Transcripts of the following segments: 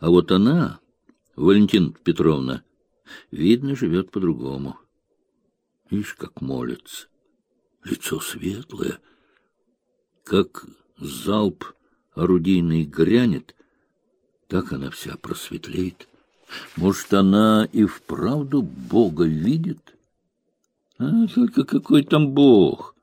А вот она, Валентина Петровна, видно, живет по-другому. Видишь, как молится. Лицо светлое, как залп орудийный грянет, так она вся просветлеет. Может, она и вправду Бога видит? А только какой там Бог?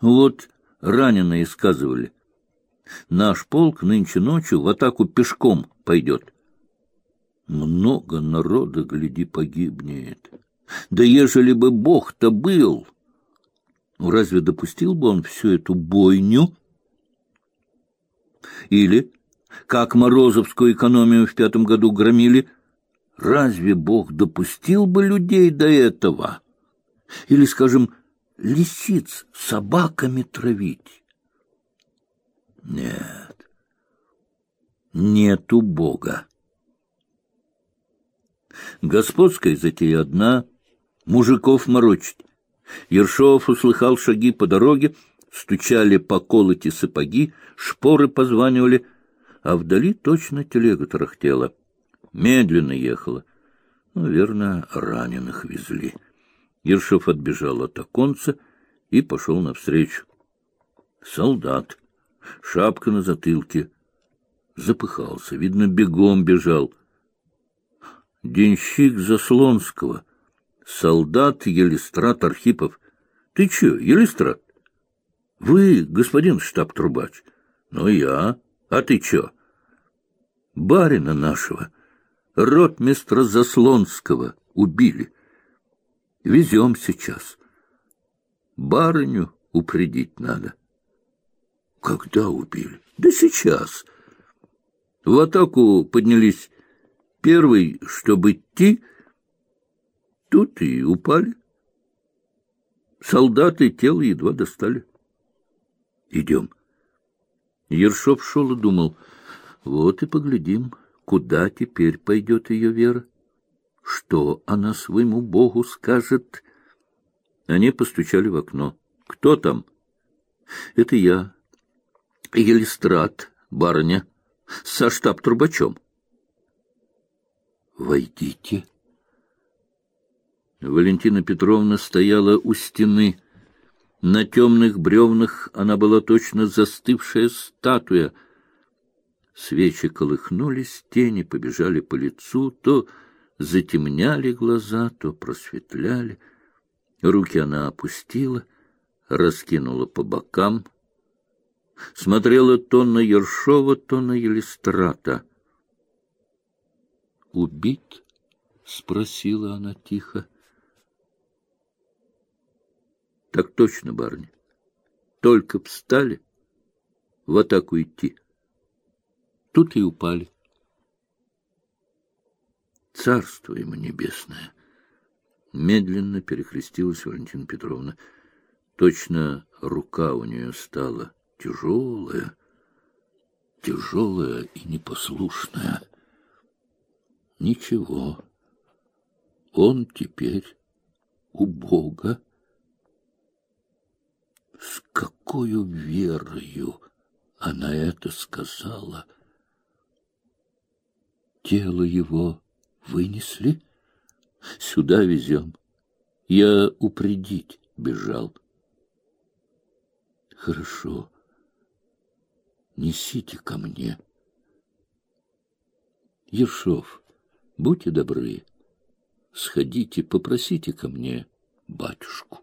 Вот раненые сказывали. Наш полк нынче ночью в атаку пешком пойдет. Много народа, гляди, погибнет. Да ежели бы Бог-то был, ну, разве допустил бы он всю эту бойню? Или, как Морозовскую экономию в пятом году громили, разве Бог допустил бы людей до этого? Или, скажем, лисиц собаками травить? Нет, нету Бога. Господская затея одна — мужиков морочить. Ершов услыхал шаги по дороге, стучали по колоти сапоги, шпоры позванивали, а вдали точно телега тарахтела. Медленно ехала. Ну, верно, раненых везли. Ершов отбежал от оконца и пошел навстречу. Солдат, шапка на затылке. Запыхался, видно, бегом бежал. Денщик Заслонского, солдат Елистрат Архипов. Ты че, Елистрат? Вы, господин штаб-трубач? Ну, я. А ты че? Барина нашего, ротмистра Заслонского, убили. Везем сейчас. Барыню упредить надо. Когда убили? Да сейчас. В атаку поднялись первый, чтобы идти, тут и упали. Солдаты тело едва достали. Идем. Ершов шел и думал, вот и поглядим, куда теперь пойдет ее вера. Что она своему Богу скажет? Они постучали в окно. Кто там? Это я. Елистрат, барыня, со штаб-трубачом. Войдите. Валентина Петровна стояла у стены. На темных бревнах она была точно застывшая статуя. Свечи колыхнулись, тени побежали по лицу, то затемняли глаза, то просветляли. Руки она опустила, раскинула по бокам, смотрела то на Ершова, то на Елистрата. «Убит?» — спросила она тихо. Так точно, барни. Только встали в атаку идти. Тут и упали. Царство ему небесное! Медленно перекрестилась Валентина Петровна. Точно рука у нее стала тяжелая, тяжелая и непослушная. Ничего, он теперь у Бога. С какой верою она это сказала? Тело его вынесли? Сюда везем. Я упредить бежал. Хорошо. Несите ко мне. Ершов, будьте добры, сходите, попросите ко мне батюшку.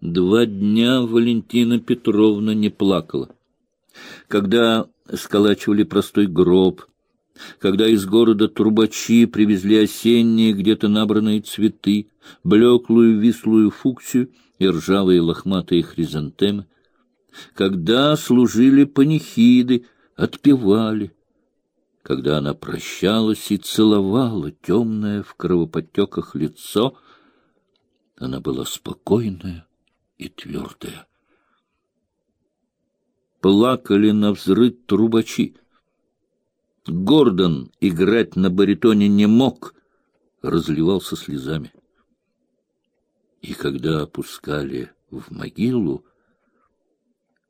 Два дня Валентина Петровна не плакала. Когда сколачивали простой гроб, когда из города трубачи привезли осенние где-то набранные цветы, блеклую вислую фуксию и ржавые лохматые хризантемы, когда служили панихиды, отпевали, когда она прощалась и целовала темное в кровоподтеках лицо, она была спокойная, и твердая. Плакали на взрыв трубачи. Гордон играть на баритоне не мог, разливался слезами. И когда опускали в могилу,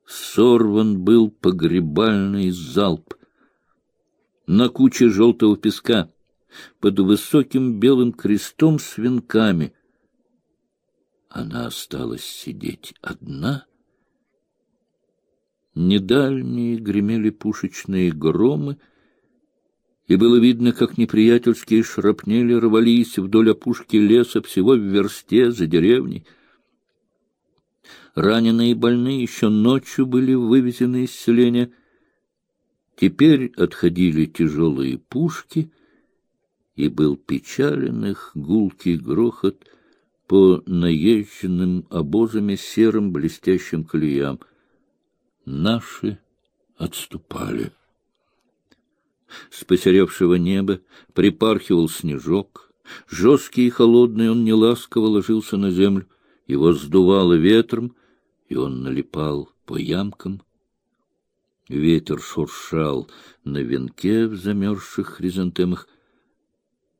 Сорван был погребальный залп. На куче желтого песка, под высоким белым крестом с венками. Она осталась сидеть одна. Недальние гремели пушечные громы, и было видно, как неприятельские шрапнели рвались вдоль опушки леса всего в версте за деревней. Раненые и больные еще ночью были вывезены из селения. Теперь отходили тяжелые пушки, и был печален их гулкий грохот по наезженным обозами серым блестящим колеям. Наши отступали. С посеревшего неба припархивал снежок. Жесткий и холодный он неласково ложился на землю. Его сдувало ветром, и он налипал по ямкам. Ветер шуршал на венке в замерзших хризантемах.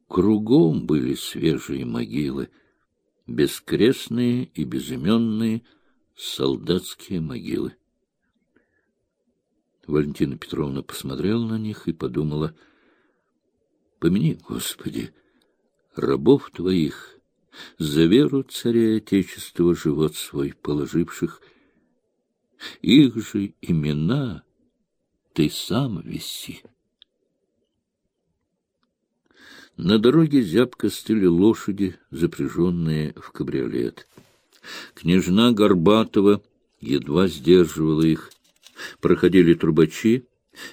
Кругом были свежие могилы, бескрестные и безыменные солдатские могилы. Валентина Петровна посмотрела на них и подумала, «Помяни, Господи, рабов Твоих, за веру царя Отечества живот свой положивших, их же имена Ты сам веси». На дороге зябко стыли лошади, запряженные в кабриолет. Княжна Горбатова едва сдерживала их. Проходили трубачи,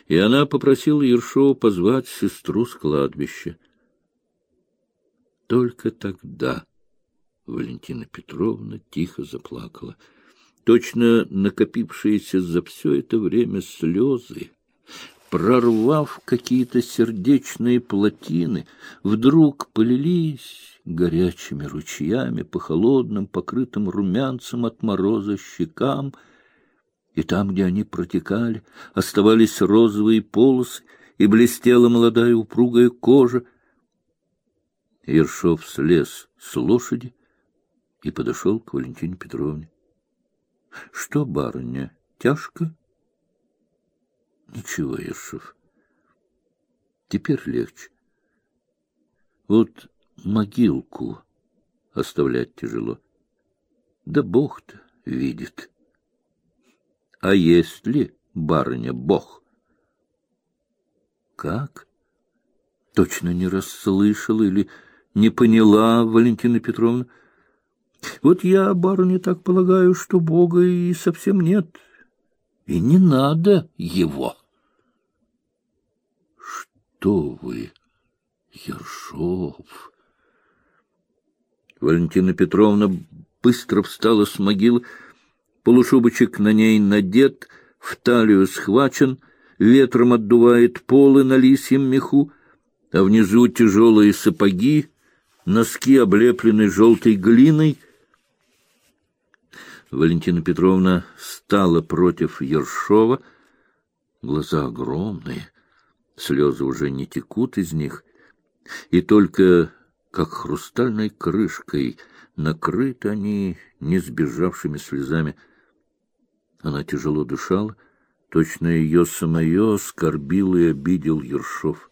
и она попросила Ершова позвать сестру с кладбища. Только тогда Валентина Петровна тихо заплакала. Точно накопившиеся за все это время слезы, прорвав какие-то сердечные плотины, вдруг полились горячими ручьями по холодным, покрытым румянцем от мороза щекам, и там, где они протекали, оставались розовые полосы, и блестела молодая упругая кожа. Ершов слез с лошади и подошел к Валентине Петровне. — Что, барыня, тяжко? — Ничего, Ершов. Теперь легче. Вот могилку оставлять тяжело. Да Бог-то видит. А есть ли, барыня, Бог? Как? Точно не расслышал или не поняла Валентина Петровна. Вот я, барыня, так полагаю, что Бога и совсем нет. И не надо его. Что вы, Ершов? Валентина Петровна быстро встала с могилы, полушубочек на ней надет, в талию схвачен, ветром отдувает полы на лисьем меху, а внизу тяжелые сапоги, носки облеплены желтой глиной. Валентина Петровна стала против Ершова, глаза огромные, слезы уже не текут из них, и только как хрустальной крышкой накрыты они не сбежавшими слезами — она тяжело дышала, точно ее самое оскорбил и обидел Ершов.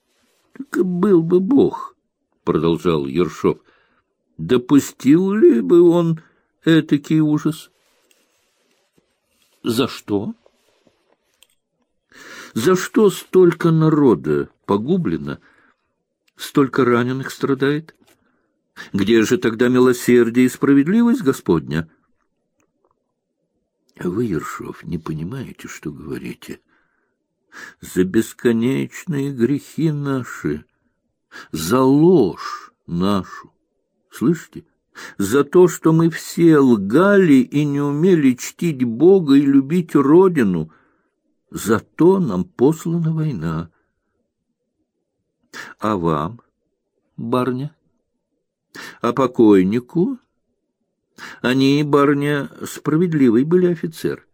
— Так был бы Бог, — продолжал Ершов, — допустил ли бы он этакий ужас? — За что? За что столько народа погублено, столько раненых страдает? Где же тогда милосердие и справедливость Господня? — вы, Ершов, не понимаете, что говорите. За бесконечные грехи наши, за ложь нашу. Слышите? За то, что мы все лгали и не умели чтить Бога и любить Родину. За то нам послана война. А вам, барня? А покойнику они, барня, справедливый были офицер.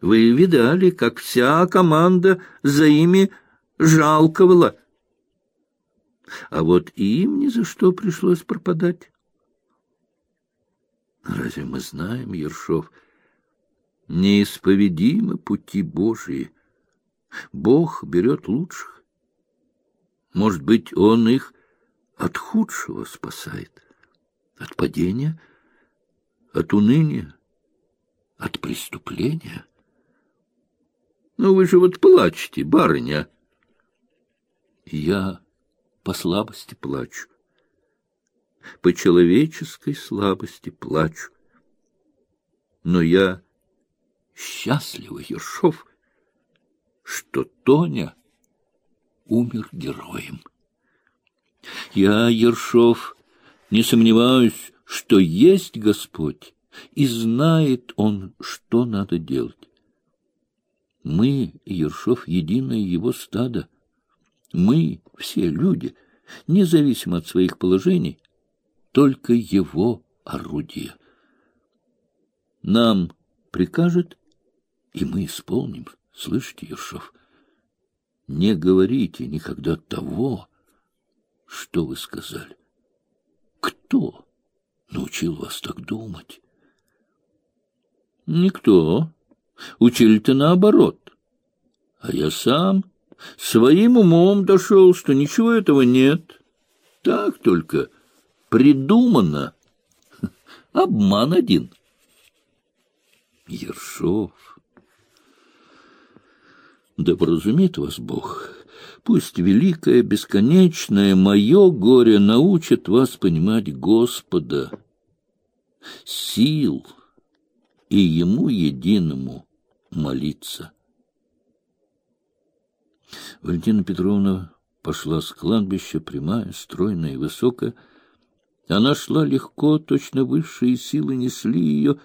Вы видали, как вся команда за ими жалковала. А вот им ни за что пришлось пропадать. Разве мы знаем, Ершов, Неисповедимы пути Божии. Бог берет лучших. Может быть, Он их от худшего спасает, от падения, от уныния, от преступления. Ну, вы же вот плачете, барыня. Я по слабости плачу, по человеческой слабости плачу. Но я счастлива, Ершов, что Тоня умер героем. Я, Ершов, не сомневаюсь, что есть Господь, и знает Он, что надо делать. Мы, Ершов, единое его стадо. Мы, все люди, независимо от своих положений, только его орудие. Нам прикажет, и мы исполним. Слышите, Ершов? Не говорите никогда того, что вы сказали. Кто научил вас так думать? Никто. Учили-то наоборот. А я сам своим умом дошел, что ничего этого нет. Так только придумано. Обман один. Ершов. Да поразумеет вас Бог. Пусть великое, бесконечное мое горе научит вас понимать Господа. Сил и Ему единому молиться. Валентина Петровна пошла с кладбища, прямая, стройная и высокая. Она шла легко, точно высшие силы несли ее,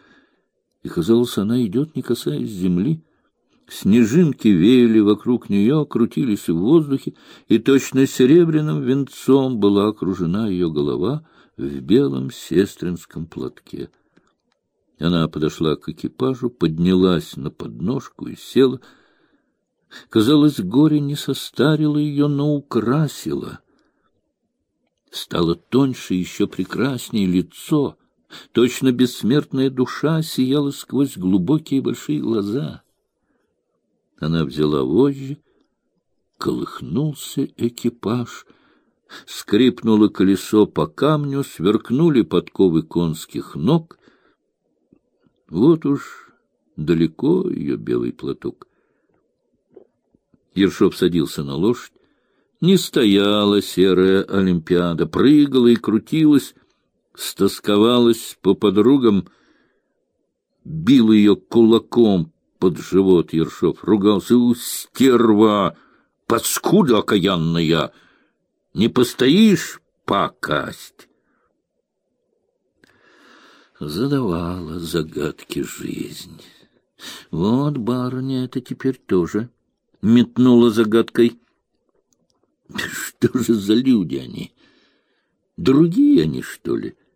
и, казалось, она идет, не касаясь земли. Снежинки веяли вокруг нее, крутились в воздухе, и точно серебряным венцом была окружена ее голова в белом сестринском платке. Она подошла к экипажу, поднялась на подножку и села. Казалось, горе не состарило ее, но украсило. Стало тоньше, еще прекраснее лицо. Точно бессмертная душа сияла сквозь глубокие большие глаза. Она взяла вожжи, колыхнулся экипаж, скрипнуло колесо по камню, сверкнули подковы конских ног, вот уж далеко ее белый платок. Ершов садился на лошадь. Не стояла серая Олимпиада, прыгала и крутилась, стосковалась по подругам, бил ее кулаком под живот Ершов, ругался у стерва, подскуда окаянная, не постоишь, покасть задавала загадки жизнь. Вот барыня это теперь тоже метнула загадкой. Что же за люди они? Другие они, что ли? —